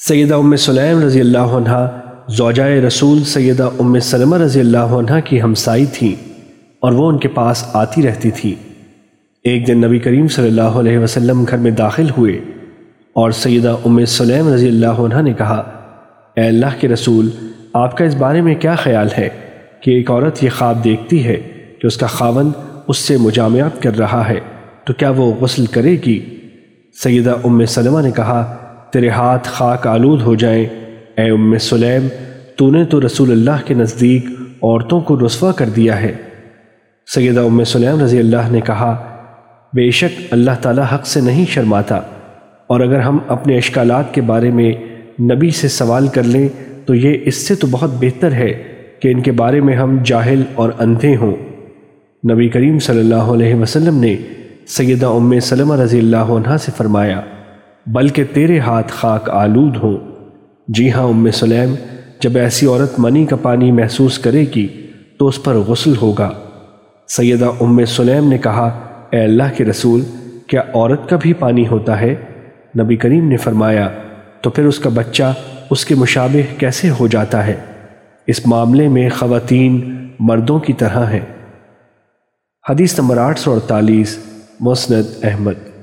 سیدہ ام سلیم رضی اللہ عنہ، زوجہ رسول سیدہ ام سلمہ رضی اللہ عنہ کی ہمسائی تھیں اور وہ ان کے پاس آتی رہتی تھی۔ ایک دن نبی کریم صلی اللہ علیہ وسلم گھر میں داخل ہوئے اور سیدہ ام سلیم رضی اللہ عنہ نے کہا، اے اللہ کے رسول، آپ کا اس بارے میں کیا خیال ہے کہ ایک عورت یہ خواب دیکھتی ہے کہ اس کا خاون اس سے مجامعات کر رہا ہے، تو کیا وہ غسل کرے گی؟ سیدہ ام سلمہ نے کہا تیرے ہاتھ خاک آلود ہو جائیں۔ اے ام سلیم، تو نے تو رسول اللہ کے نزدیک عورتوں کو رسوا کر دیا ہے۔ سیدہ ام سلیم رضی اللہ نے کہا، بے شک اللہ تعالی حق سے نہیں شرماتا۔ اور اگر ہم اپنے اشکالات کے بارے میں نبی سے سوال کر لیں، تو یہ اس سے تو بہت بہتر ہے کہ ان کے بارے میں ہم جاہل اور اندھے ہوں۔ نبی کریم صلی اللہ علیہ وسلم نے سیدہ ام سلمہ رضی اللہ عنہ سے فرمایا بلکہ تیرے ہاتھ خاک آلود ہوں جی ہاں ام سلیم، جب ایسی عورت منی کا پانی محسوس کرے گی تو اس پر غسل ہوگا۔ سیدہ ام سلیم نے کہا، اے اللہ کے رسول، کیا عورت کا بھی پانی ہوتا ہے؟ نبی کریم نے فرمایا، تو پھر اس کا بچہ اس کے مشابہ کیسے ہو جاتا ہے؟ اس معاملے میں خواتین مردوں کی طرح ہیں۔ حدیث نمبر آٹھ سو اڑتالیس، مسند احمد۔